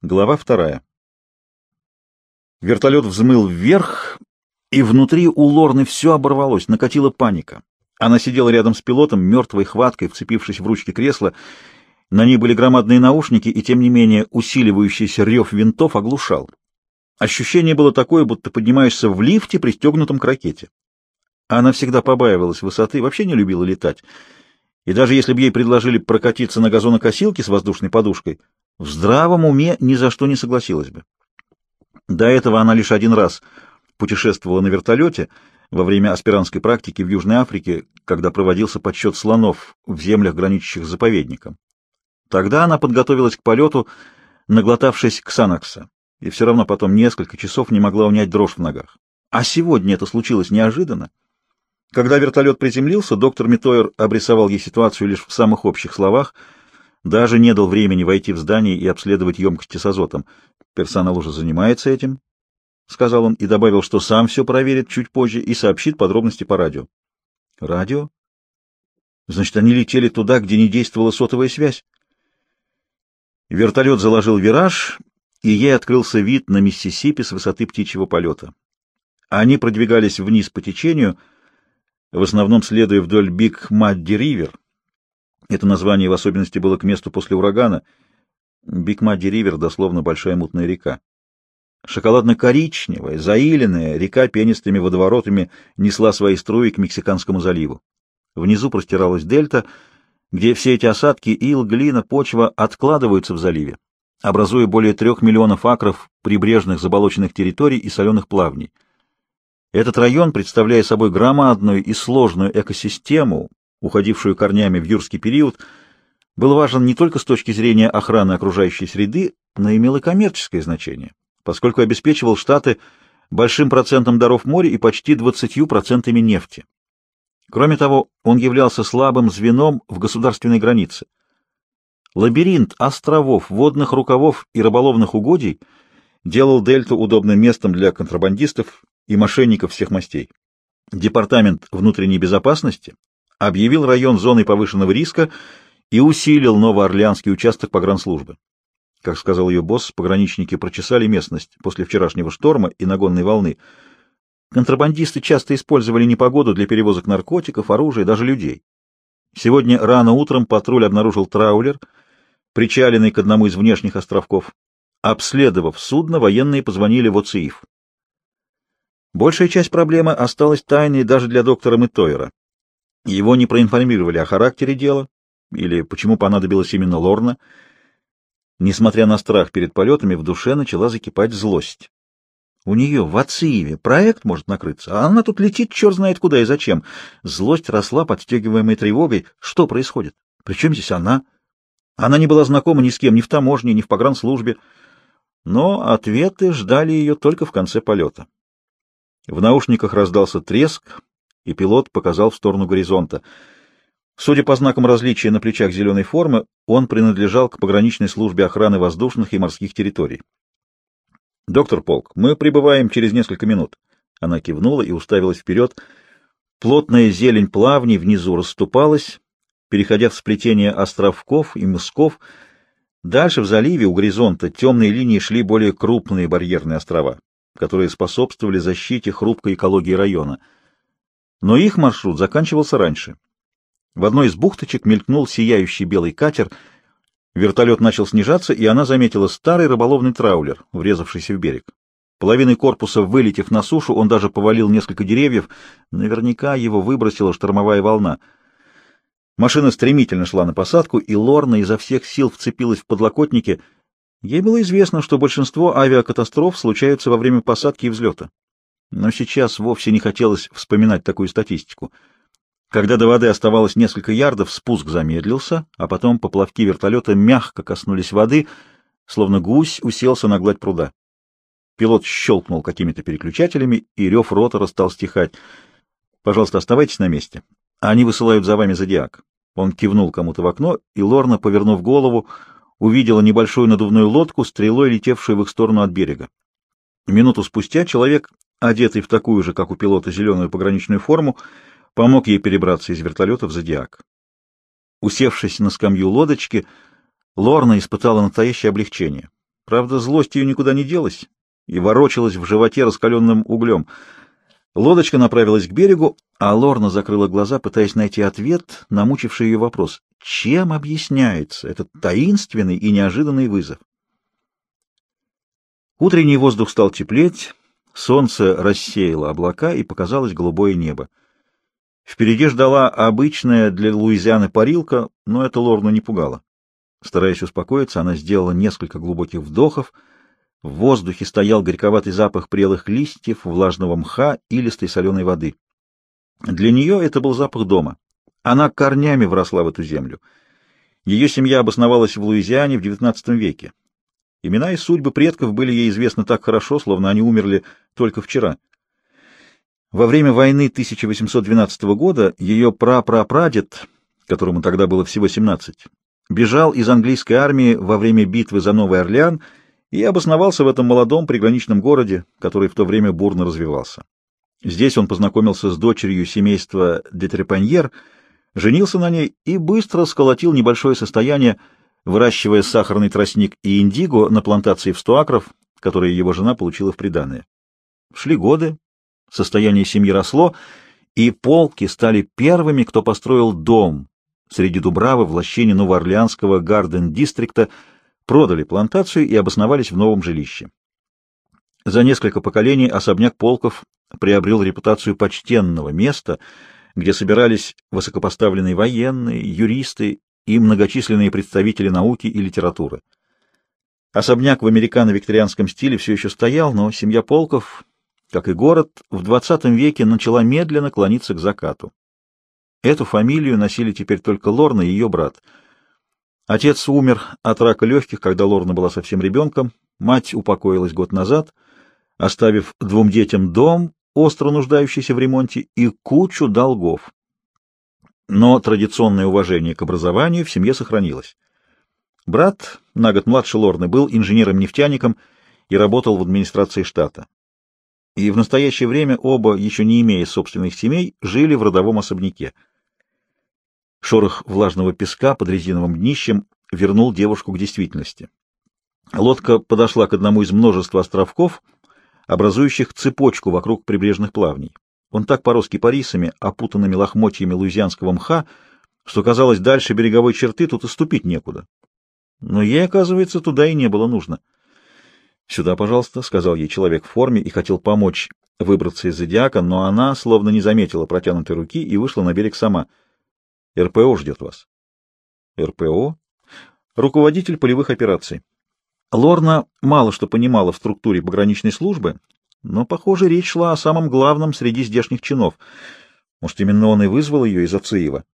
Глава вторая. Вертолет взмыл вверх, и внутри у Лорны все оборвалось, накатила паника. Она сидела рядом с пилотом, мертвой хваткой, вцепившись в ручки кресла. На ней были громадные наушники, и тем не менее усиливающийся рев винтов оглушал. Ощущение было такое, будто поднимаешься в лифте, пристегнутом к ракете. Она всегда побаивалась высоты, вообще не любила летать. И даже если бы ей предложили прокатиться на газонокосилке с воздушной подушкой, в здравом уме ни за что не согласилась бы. До этого она лишь один раз путешествовала на вертолете во время аспирантской практики в Южной Африке, когда проводился подсчет слонов в землях, граничащих с заповедником. Тогда она подготовилась к полету, наглотавшись ксанакса, и все равно потом несколько часов не могла унять дрожь в ногах. А сегодня это случилось неожиданно. Когда вертолет приземлился, доктор Митойер обрисовал ей ситуацию лишь в самых общих словах — даже не дал времени войти в здание и обследовать емкости с азотом. Персонал уже занимается этим, — сказал он и добавил, что сам все проверит чуть позже и сообщит подробности по радио. Радио? Значит, они летели туда, где не действовала сотовая связь. Вертолет заложил вираж, и ей открылся вид на Миссисипи с высоты птичьего полета. Они продвигались вниз по течению, в основном следуя вдоль Биг-Мадди-Ривер, это название в особенности было к месту после урагана. Биг-Мадди-Ривер, дословно большая мутная река. Шоколадно-коричневая, заиленная, река пенистыми водоворотами несла свои струи к Мексиканскому заливу. Внизу простиралась дельта, где все эти осадки, ил, глина, почва откладываются в заливе, образуя более трех миллионов акров прибрежных заболоченных территорий и соленых плавней. Этот район, представляя собой громадную и сложную экосистему, уходившую корнями в юрский период, был важен не только с точки зрения охраны окружающей среды, но имел и коммерческое значение, поскольку обеспечивал Штаты большим процентом даров моря и почти 20% нефти. Кроме того, он являлся слабым звеном в государственной границе. Лабиринт островов, водных рукавов и рыболовных угодий делал дельту удобным местом для контрабандистов и мошенников всех мастей. Департамент внутренней безопасности объявил район зоной повышенного риска и усилил Новоорлеанский участок погранслужбы. Как сказал ее босс, пограничники прочесали местность после вчерашнего шторма и нагонной волны. Контрабандисты часто использовали непогоду для перевозок наркотиков, оружия, даже людей. Сегодня рано утром патруль обнаружил траулер, причаленный к одному из внешних островков. Обследовав судно, военные позвонили в ОЦИИФ. Большая часть проблемы осталась тайной даже для доктора Мэтойера. Его не проинформировали о характере дела или почему понадобилась именно Лорна. Несмотря на страх перед полетами, в душе начала закипать злость. У нее в Ациеве проект может накрыться, а она тут летит черт знает куда и зачем. Злость росла, подстегиваемой тревогой. Что происходит? Причем здесь она? Она не была знакома ни с кем, ни в таможне, ни в погранслужбе. Но ответы ждали ее только в конце полета. В наушниках раздался треск, и пилот показал в сторону горизонта. Судя по знакам различия на плечах зеленой формы, он принадлежал к пограничной службе охраны воздушных и морских территорий. «Доктор Полк, мы прибываем через несколько минут». Она кивнула и уставилась вперед. Плотная зелень плавней внизу расступалась, переходя в сплетение островков и мысков. Дальше в заливе у горизонта темные линии шли более крупные барьерные острова, которые способствовали защите хрупкой экологии района — но их маршрут заканчивался раньше. В одной из бухточек мелькнул сияющий белый катер. Вертолет начал снижаться, и она заметила старый рыболовный траулер, врезавшийся в берег. Половиной корпуса вылетев на сушу, он даже повалил несколько деревьев. Наверняка его выбросила штормовая волна. Машина стремительно шла на посадку, и Лорна изо всех сил вцепилась в подлокотники. Ей было известно, что большинство авиакатастроф случаются во время посадки и взлета. Но сейчас вовсе не хотелось вспоминать такую статистику. Когда до воды оставалось несколько ярдов, спуск замедлился, а потом поплавки вертолета мягко коснулись воды, словно гусь уселся на гладь пруда. Пилот щелкнул какими-то переключателями, и рев ротора стал стихать. «Пожалуйста, оставайтесь на месте. Они высылают за вами зодиак». Он кивнул кому-то в окно, и Лорна, повернув голову, увидела небольшую надувную лодку, стрелой летевшую в их сторону от берега. Минуту спустя человек одетый в такую же, как у пилота, зеленую пограничную форму, помог ей перебраться из вертолета в «Зодиак». Усевшись на скамью лодочки, Лорна испытала настоящее облегчение. Правда, злость ее никуда не делась и ворочалась в животе раскаленным углем. Лодочка направилась к берегу, а Лорна закрыла глаза, пытаясь найти ответ на мучивший ее вопрос. Чем объясняется этот таинственный и неожиданный вызов? Утренний воздух стал теплеть, солнце рассеяло облака и показалось голубое небо. Впереди ждала обычная для Луизианы парилка, но это Лорну не пугало. Стараясь успокоиться, она сделала несколько глубоких вдохов. В воздухе стоял горьковатый запах прелых листьев, влажного мха и листой соленой воды. Для нее это был запах дома. Она корнями вросла в эту землю. Ее семья обосновалась в Луизиане в XIX веке. Имена и судьбы предков были ей известны так хорошо, словно они умерли только вчера. Во время войны 1812 года ее прапрапрадед, которому тогда было всего 17, бежал из английской армии во время битвы за Новый Орлеан и обосновался в этом молодом приграничном городе, который в то время бурно развивался. Здесь он познакомился с дочерью семейства Детрепаньер, женился на ней и быстро сколотил небольшое состояние, выращивая сахарный тростник и индиго на плантации в 100 акров, которые его жена получила в приданое. Шли годы, Состояние семьи росло, и полки стали первыми, кто построил дом среди Дубравы в лощине Новоорлеанского Гарден-дистрикта, продали плантацию и обосновались в новом жилище. За несколько поколений особняк полков приобрел репутацию почтенного места, где собирались высокопоставленные военные, юристы и многочисленные представители науки и литературы. Особняк в американо-викторианском стиле все еще стоял, но семья полков как и город, в XX веке начала медленно клониться к закату. Эту фамилию носили теперь только Лорна и ее брат. Отец умер от рака легких, когда Лорна была совсем ребенком, мать упокоилась год назад, оставив двум детям дом, остро нуждающийся в ремонте, и кучу долгов. Но традиционное уважение к образованию в семье сохранилось. Брат, на год младше Лорны, был инженером-нефтяником и работал в администрации штата и в настоящее время оба, еще не имея собственных семей, жили в родовом особняке. Шорох влажного песка под резиновым днищем вернул девушку к действительности. Лодка подошла к одному из множества островков, образующих цепочку вокруг прибрежных плавней. Он так порос кипарисами, опутанными лохмотьями луизианского мха, что, казалось, дальше береговой черты тут и ступить некуда. Но ей, оказывается, туда и не было нужно. «Сюда, пожалуйста», — сказал ей человек в форме и хотел помочь выбраться из зодиака, но она словно не заметила протянутой руки и вышла на берег сама. «РПО ждет вас». «РПО?» «Руководитель полевых операций». Лорна мало что понимала в структуре пограничной службы, но, похоже, речь шла о самом главном среди здешних чинов. Может, именно он и вызвал ее из Ациева.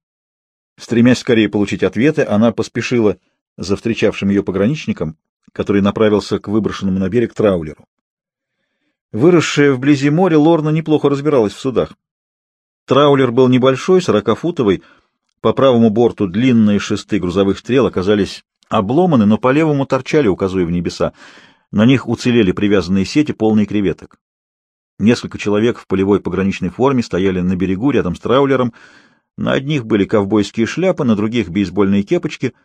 Стремясь скорее получить ответы, она поспешила за встречавшим ее пограничником, который направился к выброшенному на берег траулеру. Выросшая вблизи моря, Лорна неплохо разбиралась в судах. Траулер был небольшой, сорокафутовый, по правому борту длинные шесты грузовых стрел оказались обломаны, но по левому торчали, указывая в небеса. На них уцелели привязанные сети, полные креветок. Несколько человек в полевой пограничной форме стояли на берегу рядом с траулером. На одних были ковбойские шляпы, на других — бейсбольные кепочки —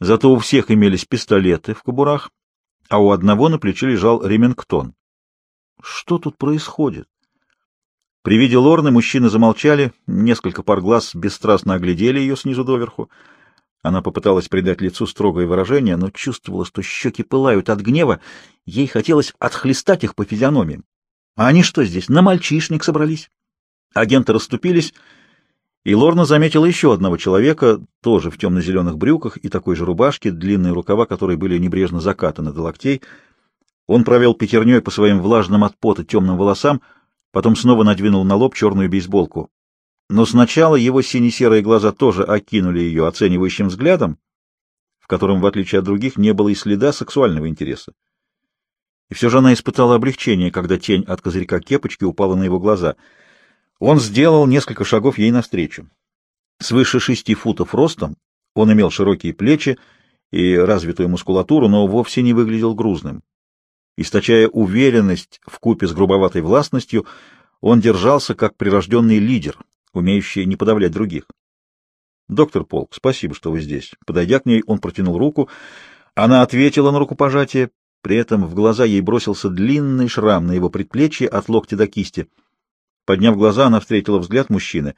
Зато у всех имелись пистолеты в кобурах, а у одного на плече лежал ремингтон. Что тут происходит? При виде Лорны мужчины замолчали, несколько пар глаз бесстрастно оглядели ее снизу доверху. Она попыталась придать лицу строгое выражение, но чувствовала, что щеки пылают от гнева. Ей хотелось отхлестать их по физиономиям. А они что здесь, на мальчишник собрались? Агенты расступились, и Лорна заметила еще одного человека, тоже в темно-зеленых брюках и такой же рубашке, длинные рукава которой были небрежно закатаны до локтей. Он провел пятерней по своим влажным от пота темным волосам, потом снова надвинул на лоб черную бейсболку. Но сначала его сине-серые глаза тоже окинули ее оценивающим взглядом, в котором, в отличие от других, не было и следа сексуального интереса. И все же она испытала облегчение, когда тень от козырька кепочки упала на его глаза — он сделал несколько шагов ей навстречу. Свыше шести футов ростом он имел широкие плечи и развитую мускулатуру, но вовсе не выглядел грузным. Источая уверенность в купе с грубоватой властностью, он держался как прирожденный лидер, умеющий не подавлять других. «Доктор Полк, спасибо, что вы здесь». Подойдя к ней, он протянул руку. Она ответила на рукопожатие, При этом в глаза ей бросился длинный шрам на его предплечье от локтя до кисти. Подняв глаза, она встретила взгляд мужчины.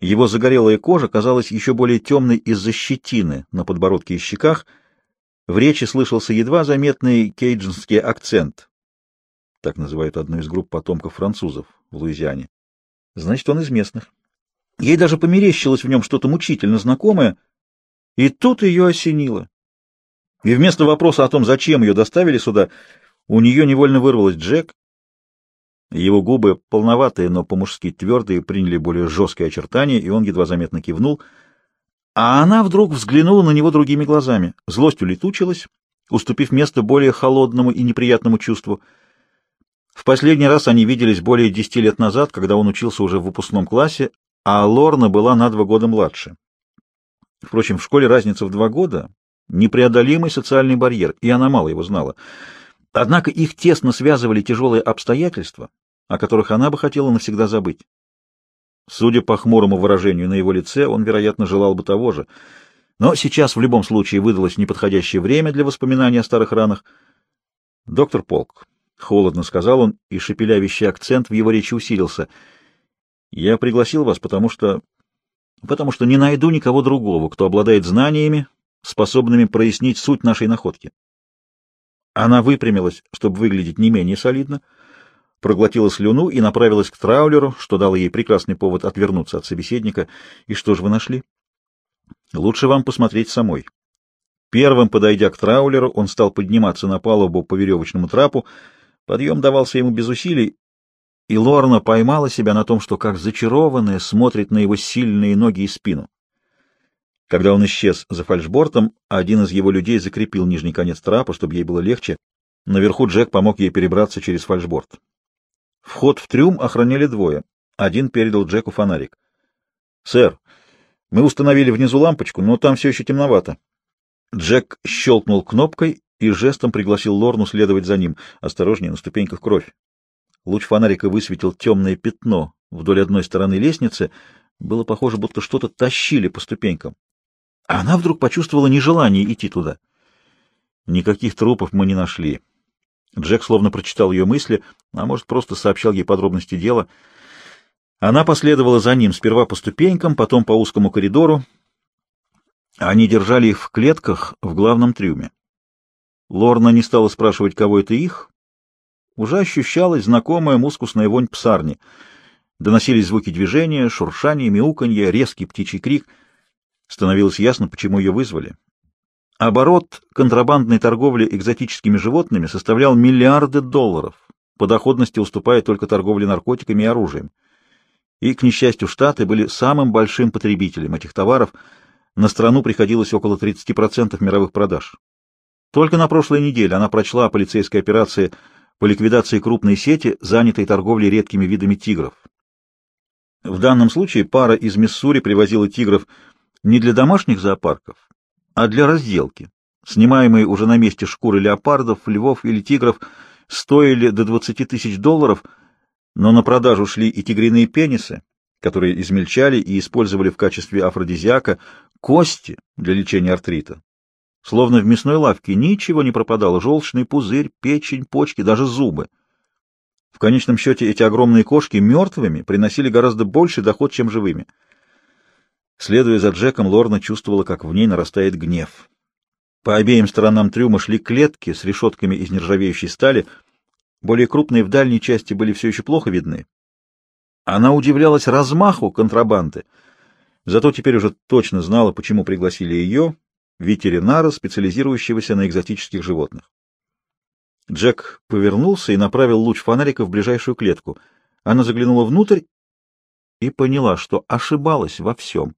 Его загорелая кожа казалась еще более темной из-за щетины на подбородке и щеках. В речи слышался едва заметный кейджинский акцент. Так называют одну из групп потомков французов в Луизиане. Значит, он из местных. Ей даже померещилось в нем что-то мучительно знакомое, и тут ее осенило. И вместо вопроса о том, зачем ее доставили сюда, у нее невольно вырвалось Джек. Его губы, полноватые, но по-мужски твердые, приняли более жесткие очертания, и он едва заметно кивнул. А она вдруг взглянула на него другими глазами. Злость улетучилась, уступив место более холодному и неприятному чувству. В последний раз они виделись более десяти лет назад, когда он учился уже в выпускном классе, а Лорна была на два года младше. Впрочем, в школе разница в два года — непреодолимый социальный барьер, и она мало его знала. Однако их тесно связывали тяжелые обстоятельства, о которых она бы хотела навсегда забыть. Судя по хмурому выражению на его лице, он, вероятно, желал бы того же. Но сейчас в любом случае выдалось неподходящее время для воспоминаний о старых ранах. «Доктор Полк», — холодно сказал он, и шепелявящий акцент в его речи усилился — я пригласил вас, потому что... потому что не найду никого другого, кто обладает знаниями, способными прояснить суть нашей находки. Она выпрямилась, чтобы выглядеть не менее солидно, проглотила слюну и направилась к траулеру, что дало ей прекрасный повод отвернуться от собеседника. И что же вы нашли? Лучше вам посмотреть самой. Первым, подойдя к траулеру, он стал подниматься на палубу по веревочному трапу. Подъем давался ему без усилий, и Лорна поймала себя на том, что как зачарованная смотрит на его сильные ноги и спину. Когда он исчез за фальшбортом, один из его людей закрепил нижний конец трапа, чтобы ей было легче. Наверху Джек помог ей перебраться через фальшборд. Вход в трюм охраняли двое. Один передал Джеку фонарик. «Сэр, мы установили внизу лампочку, но там все еще темновато». Джек щелкнул кнопкой и жестом пригласил Лорну следовать за ним. «Осторожнее, на ступеньках кровь». Луч фонарика высветил темное пятно вдоль одной стороны лестницы. Было похоже, будто что-то тащили по ступенькам. А она вдруг почувствовала нежелание идти туда. Никаких трупов мы не нашли. Джек словно прочитал ее мысли, а может, просто сообщал ей подробности дела. Она последовала за ним сперва по ступенькам, потом по узкому коридору. Они держали их в клетках в главном трюме. Лорна не стала спрашивать, кого это их, уже ощущалась знакомая мускусная вонь псарни. Доносились звуки движения, шуршание, мяуканье, резкий птичий крик. Становилось ясно, почему ее вызвали. Оборот контрабандной торговли экзотическими животными составлял миллиарды долларов, по доходности уступая только торговле наркотиками и оружием. И, к несчастью, Штаты были самым большим потребителем этих товаров. На страну приходилось около 30% мировых продаж. Только на прошлой неделе она прочла о полицейской операции по ликвидации крупной сети, занятой торговлей редкими видами тигров. В данном случае пара из Миссури привозила тигров не для домашних зоопарков, а для разделки. Снимаемые уже на месте шкуры леопардов, львов или тигров стоили до 20 тысяч долларов, но на продажу шли и тигриные пенисы, которые измельчали и использовали в качестве афродизиака, кости для лечения артрита, Словно в мясной лавке ничего не пропадало, желчный пузырь, печень, почки, даже зубы. В конечном счете эти огромные кошки мертвыми приносили гораздо больше доход, чем живыми. Следуя за Джеком, Лорна чувствовала, как в ней нарастает гнев. По обеим сторонам трюма шли клетки с решетками из нержавеющей стали, более крупные в дальней части были все еще плохо видны. Она удивлялась размаху контрабанды, зато теперь уже точно знала, почему пригласили ее ветеринара, специализирующегося на экзотических животных. Джек повернулся и направил луч фонарика в ближайшую клетку. Она заглянула внутрь и поняла, что ошибалась во всем.